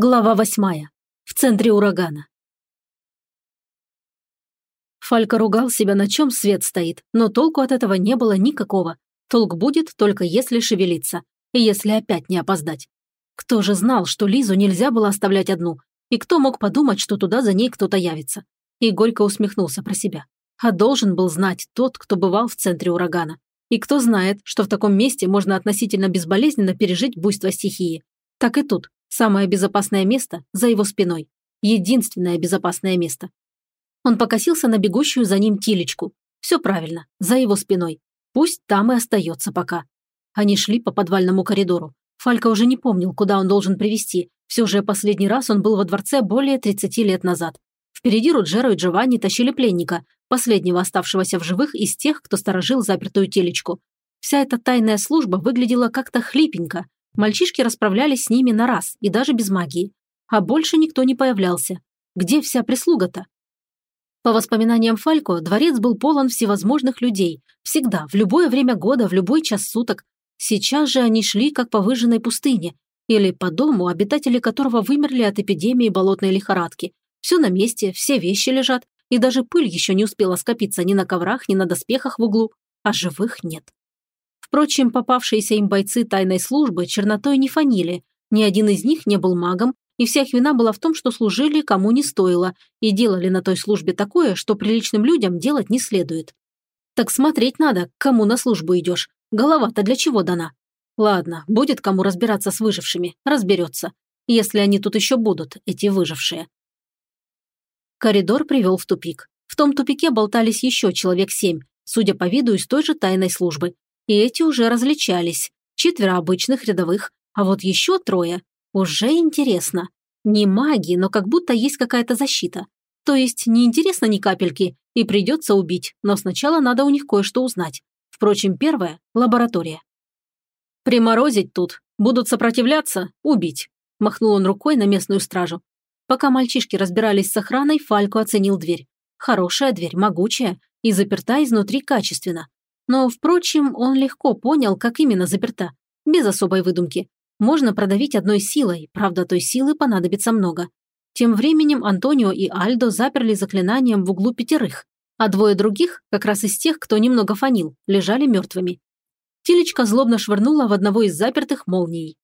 Глава восьмая. В центре урагана. Фалька ругал себя, на чем свет стоит, но толку от этого не было никакого. Толк будет только если шевелиться, и если опять не опоздать. Кто же знал, что Лизу нельзя было оставлять одну, и кто мог подумать, что туда за ней кто-то явится? И горько усмехнулся про себя. А должен был знать тот, кто бывал в центре урагана. И кто знает, что в таком месте можно относительно безболезненно пережить буйство стихии. Так и тут, Самое безопасное место за его спиной. Единственное безопасное место. Он покосился на бегущую за ним Тилечку. Все правильно, за его спиной. Пусть там и остается пока. Они шли по подвальному коридору. Фалька уже не помнил, куда он должен привести. Все же последний раз он был во дворце более 30 лет назад. Впереди Руджеро и Джованни тащили пленника, последнего оставшегося в живых из тех, кто сторожил запертую телечку. Вся эта тайная служба выглядела как-то хлипенько, Мальчишки расправлялись с ними на раз и даже без магии. А больше никто не появлялся. Где вся прислуга-то? По воспоминаниям Фалько, дворец был полон всевозможных людей. Всегда, в любое время года, в любой час суток. Сейчас же они шли, как по выжженной пустыне. Или по дому, обитатели которого вымерли от эпидемии болотной лихорадки. Все на месте, все вещи лежат, и даже пыль еще не успела скопиться ни на коврах, ни на доспехах в углу. А живых нет. Впрочем, попавшиеся им бойцы тайной службы чернотой не фанили, ни один из них не был магом, и вся их вина была в том, что служили кому не стоило и делали на той службе такое, что приличным людям делать не следует. Так смотреть надо, к кому на службу идешь. Голова-то для чего дана? Ладно, будет кому разбираться с выжившими, разберется. Если они тут еще будут, эти выжившие. Коридор привел в тупик. В том тупике болтались еще человек семь, судя по виду из той же тайной службы, и эти уже различались. Четверо обычных рядовых, а вот еще трое. Уже интересно. Не маги, но как будто есть какая-то защита. То есть не интересно ни капельки, и придется убить, но сначала надо у них кое-что узнать. Впрочем, первое – лаборатория. «Приморозить тут. Будут сопротивляться – убить», – махнул он рукой на местную стражу. Пока мальчишки разбирались с охраной, Фалько оценил дверь. Хорошая дверь, могучая и заперта изнутри качественно. Но, впрочем, он легко понял, как именно заперта, без особой выдумки. Можно продавить одной силой, правда, той силы понадобится много. Тем временем Антонио и Альдо заперли заклинанием в углу пятерых, а двое других, как раз из тех, кто немного фанил, лежали мертвыми. Тилечка злобно швырнула в одного из запертых молнией.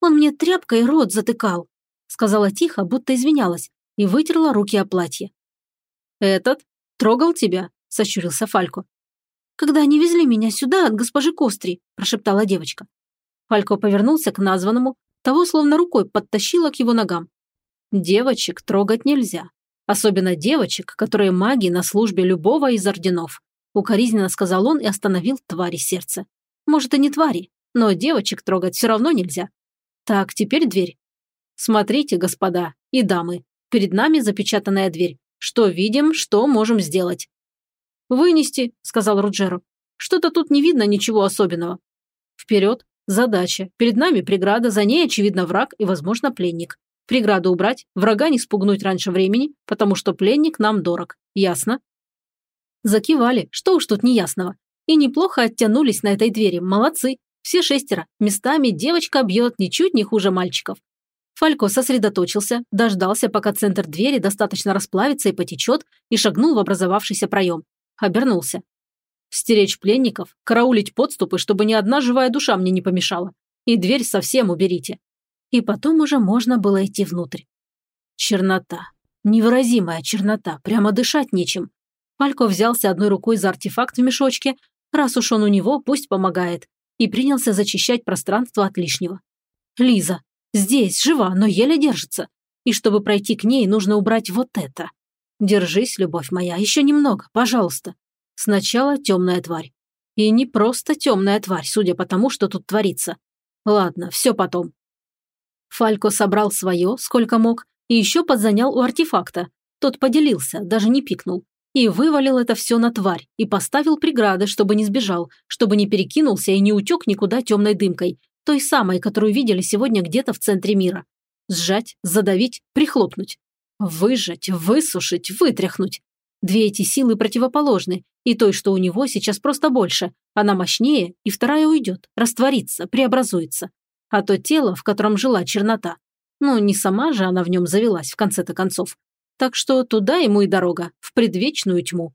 «Он мне тряпкой рот затыкал», сказала тихо, будто извинялась, и вытерла руки о платье. «Этот? Трогал тебя?» – сощурился Фалько когда они везли меня сюда от госпожи Костри», – прошептала девочка. Фалько повернулся к названному, того словно рукой подтащила к его ногам. «Девочек трогать нельзя. Особенно девочек, которые маги на службе любого из орденов», – укоризненно сказал он и остановил твари сердца. «Может, и не твари, но девочек трогать все равно нельзя. Так, теперь дверь. Смотрите, господа и дамы, перед нами запечатанная дверь. Что видим, что можем сделать. «Вынести», – сказал Руджеро. «Что-то тут не видно ничего особенного». «Вперед. Задача. Перед нами преграда, за ней, очевидно, враг и, возможно, пленник. Преграду убрать, врага не спугнуть раньше времени, потому что пленник нам дорог. Ясно?» Закивали, что уж тут неясного. И неплохо оттянулись на этой двери, молодцы. Все шестеро. Местами девочка бьет ничуть не хуже мальчиков. Фалько сосредоточился, дождался, пока центр двери достаточно расплавится и потечет, и шагнул в образовавшийся проем обернулся. «Стеречь пленников, караулить подступы, чтобы ни одна живая душа мне не помешала. И дверь совсем уберите». И потом уже можно было идти внутрь. Чернота. Невыразимая чернота, прямо дышать нечем. Палько взялся одной рукой за артефакт в мешочке, раз уж он у него, пусть помогает, и принялся зачищать пространство от лишнего. Лиза. Здесь, жива, но еле держится. И чтобы пройти к ней, нужно убрать вот это. Держись, любовь моя, еще немного, пожалуйста. Сначала темная тварь. И не просто темная тварь, судя по тому, что тут творится. Ладно, все потом. Фалько собрал свое, сколько мог, и еще подзанял у артефакта. Тот поделился, даже не пикнул. И вывалил это все на тварь, и поставил преграды, чтобы не сбежал, чтобы не перекинулся и не утек никуда темной дымкой, той самой, которую видели сегодня где-то в центре мира. Сжать, задавить, прихлопнуть. Выжать, высушить, вытряхнуть. Две эти силы противоположны, и той, что у него, сейчас просто больше. Она мощнее, и вторая уйдет, растворится, преобразуется. А то тело, в котором жила чернота, Ну, не сама же она в нем завелась, в конце-то концов. Так что туда ему и дорога, в предвечную тьму.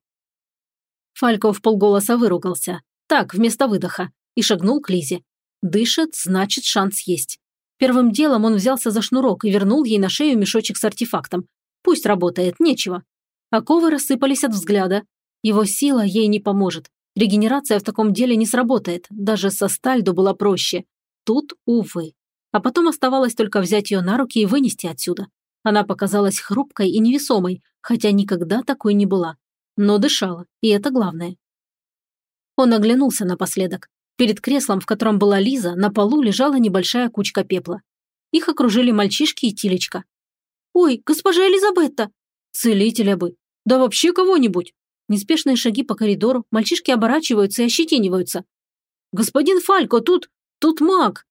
Фалько в полголоса выругался. Так, вместо выдоха. И шагнул к Лизе. Дышит, значит, шанс есть. Первым делом он взялся за шнурок и вернул ей на шею мешочек с артефактом. Пусть работает, нечего. Оковы рассыпались от взгляда. Его сила ей не поможет. Регенерация в таком деле не сработает. Даже со Стальдо было проще. Тут, увы. А потом оставалось только взять ее на руки и вынести отсюда. Она показалась хрупкой и невесомой, хотя никогда такой не была. Но дышала, и это главное. Он оглянулся напоследок. Перед креслом, в котором была Лиза, на полу лежала небольшая кучка пепла. Их окружили мальчишки и Тилечка. «Ой, госпожа Элизабетта!» «Целителя бы! Да вообще кого-нибудь!» Неспешные шаги по коридору, мальчишки оборачиваются и ощетиниваются. «Господин Фалько, тут... тут маг!»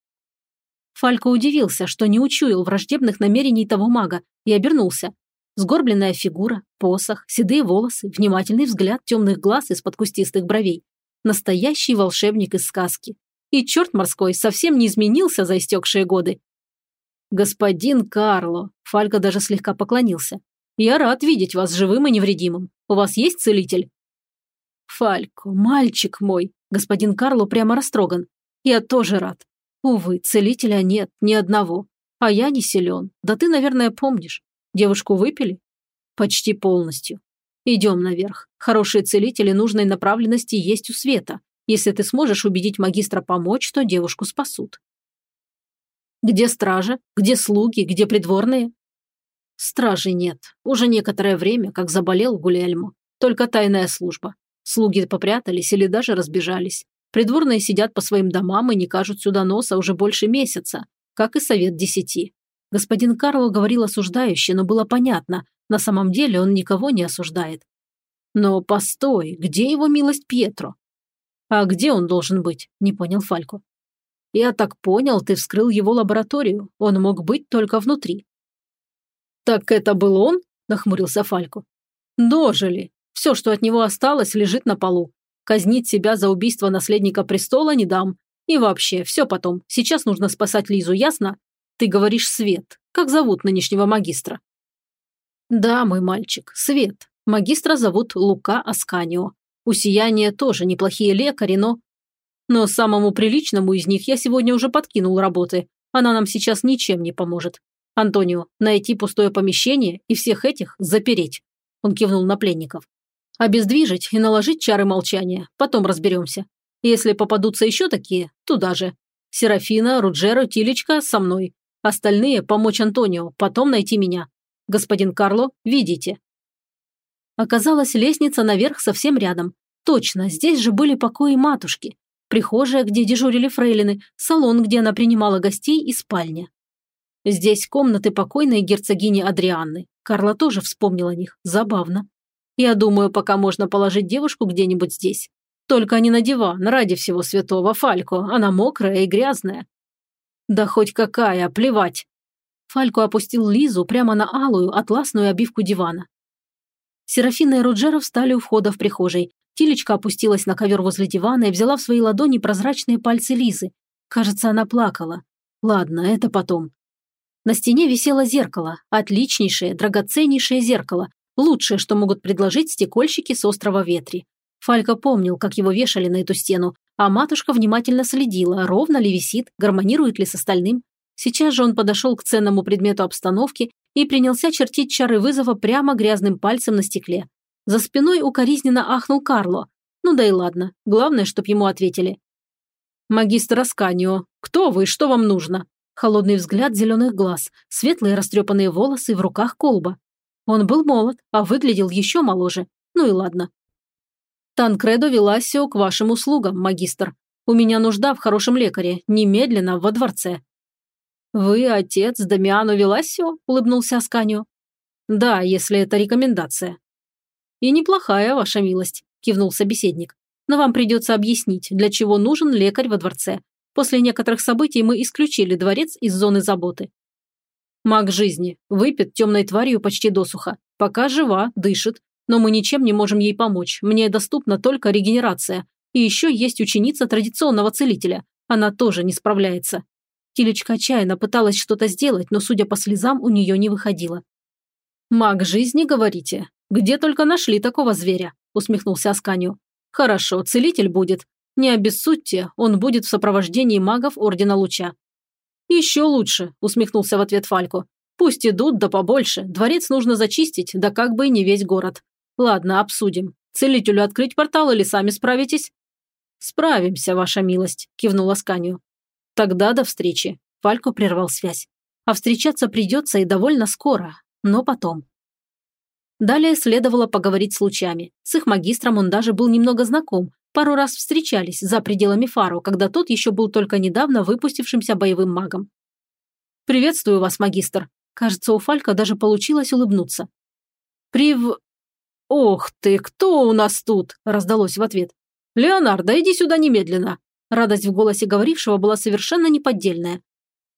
Фалько удивился, что не учуял враждебных намерений того мага, и обернулся. Сгорбленная фигура, посох, седые волосы, внимательный взгляд темных глаз из-под кустистых бровей. Настоящий волшебник из сказки. И черт морской совсем не изменился за истекшие годы. «Господин Карло», Фалько даже слегка поклонился. «Я рад видеть вас живым и невредимым. У вас есть целитель?» «Фалько, мальчик мой», господин Карло прямо растроган. «Я тоже рад. Увы, целителя нет, ни одного. А я не силен. Да ты, наверное, помнишь. Девушку выпили? Почти полностью. Идем наверх. Хорошие целители нужной направленности есть у света. Если ты сможешь убедить магистра помочь, то девушку спасут. Где стража? Где слуги? Где придворные? Стражи нет. Уже некоторое время, как заболел Гулельмо. Только тайная служба. Слуги попрятались или даже разбежались. Придворные сидят по своим домам и не кажут сюда носа уже больше месяца, как и совет десяти. Господин Карло говорил осуждающе, но было понятно, на самом деле он никого не осуждает. Но постой, где его милость Пьетро? А где он должен быть? Не понял Фалько. Я так понял, ты вскрыл его лабораторию. Он мог быть только внутри. Так это был он? Нахмурился Фалько. Дожили. Все, что от него осталось, лежит на полу. Казнить себя за убийство наследника престола не дам. И вообще, все потом. Сейчас нужно спасать Лизу, ясно? Ты говоришь Свет. Как зовут нынешнего магистра? Да, мой мальчик, Свет. Магистра зовут Лука Асканио. У Сияния тоже неплохие лекари, но... Но самому приличному из них я сегодня уже подкинул работы. Она нам сейчас ничем не поможет. Антонио, найти пустое помещение и всех этих запереть. Он кивнул на пленников. Обездвижить и наложить чары молчания. Потом разберемся. Если попадутся еще такие, туда же. Серафина, Руджеро, Тилечка со мной. Остальные – помочь Антонио, потом найти меня. Господин Карло, видите». Оказалось, лестница наверх совсем рядом. Точно, здесь же были покои матушки. Прихожая, где дежурили фрейлины, салон, где она принимала гостей и спальня. Здесь комнаты покойной герцогини Адрианны. Карла тоже вспомнила о них. Забавно. Я думаю, пока можно положить девушку где-нибудь здесь. Только не на диван, ради всего святого Фалько. Она мокрая и грязная. Да хоть какая, плевать. Фалько опустил Лизу прямо на алую, атласную обивку дивана. Серафина и Руджера встали у входа в прихожей. Тилечка опустилась на ковер возле дивана и взяла в свои ладони прозрачные пальцы Лизы. Кажется, она плакала. Ладно, это потом. На стене висело зеркало. Отличнейшее, драгоценнейшее зеркало. Лучшее, что могут предложить стекольщики с острова Ветри. Фалька помнил, как его вешали на эту стену, а матушка внимательно следила, ровно ли висит, гармонирует ли с остальным. Сейчас же он подошел к ценному предмету обстановки и принялся чертить чары вызова прямо грязным пальцем на стекле. За спиной укоризненно ахнул Карло. Ну да и ладно, главное, чтоб ему ответили. «Магистр Асканио, кто вы, что вам нужно?» Холодный взгляд зеленых глаз, светлые растрепанные волосы в руках колба. Он был молод, а выглядел еще моложе. Ну и ладно, Танкредо Веласио к вашим услугам, магистр. У меня нужда в хорошем лекаре, немедленно во дворце». «Вы отец Дамиано Веласио?» – улыбнулся Асканио. «Да, если это рекомендация». «И неплохая ваша милость», – кивнул собеседник. «Но вам придется объяснить, для чего нужен лекарь во дворце. После некоторых событий мы исключили дворец из зоны заботы». Маг жизни, выпит темной тварью почти досуха. Пока жива, дышит, но мы ничем не можем ей помочь. Мне доступна только регенерация. И еще есть ученица традиционного целителя. Она тоже не справляется. Тилечка отчаянно пыталась что-то сделать, но, судя по слезам, у нее не выходило. «Маг жизни, говорите? Где только нашли такого зверя?» – усмехнулся Асканию. «Хорошо, целитель будет. Не обессудьте, он будет в сопровождении магов Ордена Луча». «Еще лучше», – усмехнулся в ответ Фалько. «Пусть идут, да побольше. Дворец нужно зачистить, да как бы и не весь город. Ладно, обсудим. Целителю открыть портал или сами справитесь?» «Справимся, ваша милость», – кивнула Сканию. «Тогда до встречи». Фалько прервал связь. «А встречаться придется и довольно скоро, но потом». Далее следовало поговорить с лучами. С их магистром он даже был немного знаком, пару раз встречались за пределами Фару, когда тот еще был только недавно выпустившимся боевым магом. «Приветствую вас, магистр». Кажется, у Фалька даже получилось улыбнуться. «Прив...» «Ох ты, кто у нас тут?» – раздалось в ответ. «Леонардо, иди сюда немедленно!» Радость в голосе говорившего была совершенно неподдельная.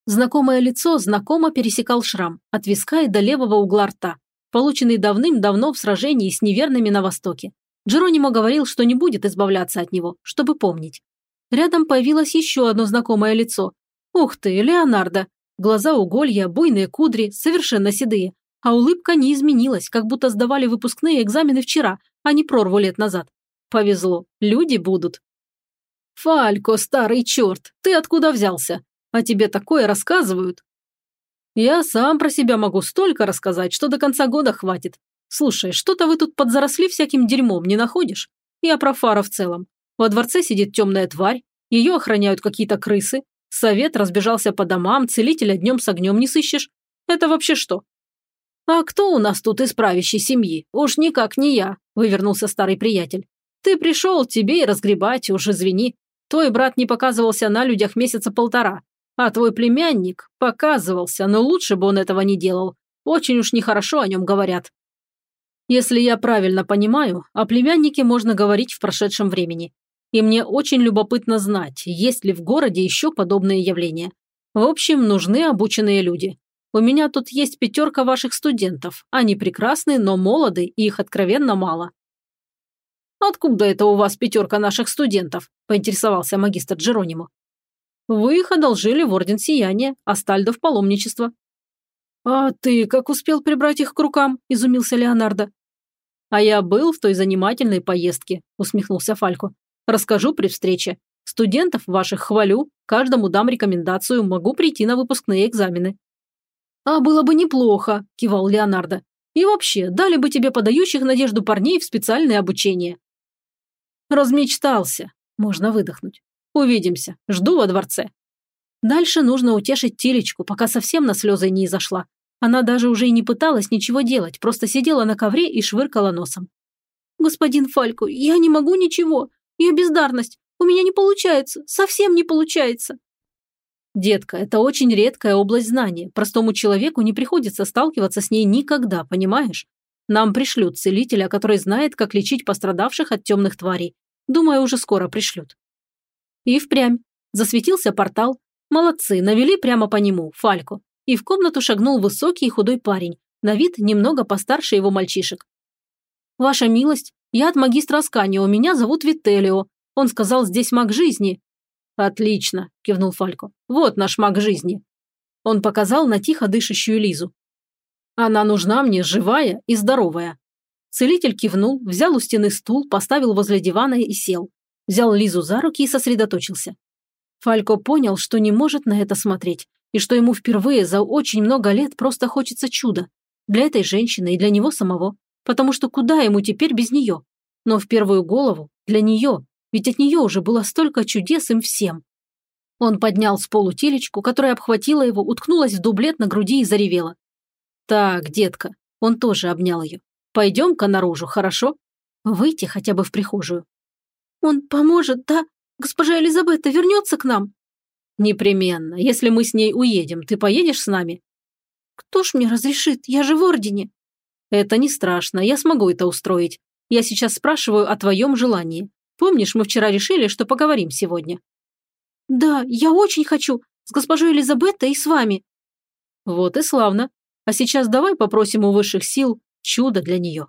Знакомое лицо знакомо пересекал шрам от виска и до левого угла рта, полученный давным-давно в сражении с неверными на Востоке. Джеронимо говорил, что не будет избавляться от него, чтобы помнить. Рядом появилось еще одно знакомое лицо. Ух ты, Леонардо! Глаза уголья, буйные кудри, совершенно седые. А улыбка не изменилась, как будто сдавали выпускные экзамены вчера, а не прорву лет назад. Повезло, люди будут. «Фалько, старый черт, ты откуда взялся? А тебе такое рассказывают?» «Я сам про себя могу столько рассказать, что до конца года хватит. Слушай, что-то вы тут подзаросли всяким дерьмом, не находишь? Я про Фара в целом. Во дворце сидит темная тварь, ее охраняют какие-то крысы, совет разбежался по домам, целителя днем с огнем не сыщешь. Это вообще что?» «А кто у нас тут из правящей семьи? Уж никак не я», – вывернулся старый приятель. «Ты пришел, тебе и разгребать, уж извини. Твой брат не показывался на людях месяца полтора, а твой племянник показывался, но лучше бы он этого не делал. Очень уж нехорошо о нем говорят. Если я правильно понимаю, о племяннике можно говорить в прошедшем времени. И мне очень любопытно знать, есть ли в городе еще подобные явления. В общем, нужны обученные люди. У меня тут есть пятерка ваших студентов. Они прекрасны, но молоды, и их откровенно мало. «Откуда это у вас пятерка наших студентов?» – поинтересовался магистр Джеронимо. «Вы их одолжили в Орден Сияния, а Стальдо в паломничество». «А ты как успел прибрать их к рукам?» – изумился Леонардо. «А я был в той занимательной поездке», – усмехнулся Фалько. «Расскажу при встрече. Студентов ваших хвалю, каждому дам рекомендацию, могу прийти на выпускные экзамены». «А было бы неплохо», – кивал Леонардо. «И вообще, дали бы тебе подающих надежду парней в специальное обучение. Размечтался. Можно выдохнуть. Увидимся. Жду во дворце. Дальше нужно утешить Тилечку, пока совсем на слезы не изошла. Она даже уже и не пыталась ничего делать, просто сидела на ковре и швыркала носом. «Господин Фальку, я не могу ничего. Я бездарность. У меня не получается. Совсем не получается». «Детка, это очень редкая область знания. Простому человеку не приходится сталкиваться с ней никогда, понимаешь? Нам пришлют целителя, который знает, как лечить пострадавших от темных тварей. Думаю, уже скоро пришлют. И впрямь. Засветился портал. Молодцы, навели прямо по нему, Фальку. И в комнату шагнул высокий и худой парень, на вид немного постарше его мальчишек. «Ваша милость, я от магистра Асканио, меня зовут Вителио. Он сказал, здесь маг жизни». «Отлично», – кивнул Фалько. «Вот наш маг жизни». Он показал на тихо дышащую Лизу. Она нужна мне живая и здоровая. Целитель кивнул, взял у стены стул, поставил возле дивана и сел. Взял Лизу за руки и сосредоточился. Фалько понял, что не может на это смотреть, и что ему впервые за очень много лет просто хочется чуда. Для этой женщины и для него самого. Потому что куда ему теперь без нее? Но в первую голову для нее, ведь от нее уже было столько чудес им всем. Он поднял с полу телечку, которая обхватила его, уткнулась в дублет на груди и заревела. «Так, детка», он тоже обнял ее. «Пойдем-ка наружу, хорошо? Выйти хотя бы в прихожую». «Он поможет, да? Госпожа Элизабетта вернется к нам?» «Непременно. Если мы с ней уедем, ты поедешь с нами?» «Кто ж мне разрешит? Я же в Ордене». «Это не страшно, я смогу это устроить. Я сейчас спрашиваю о твоем желании. Помнишь, мы вчера решили, что поговорим сегодня?» «Да, я очень хочу. С госпожой Элизабеттой и с вами». «Вот и славно. А сейчас давай попросим у высших сил чудо для нее.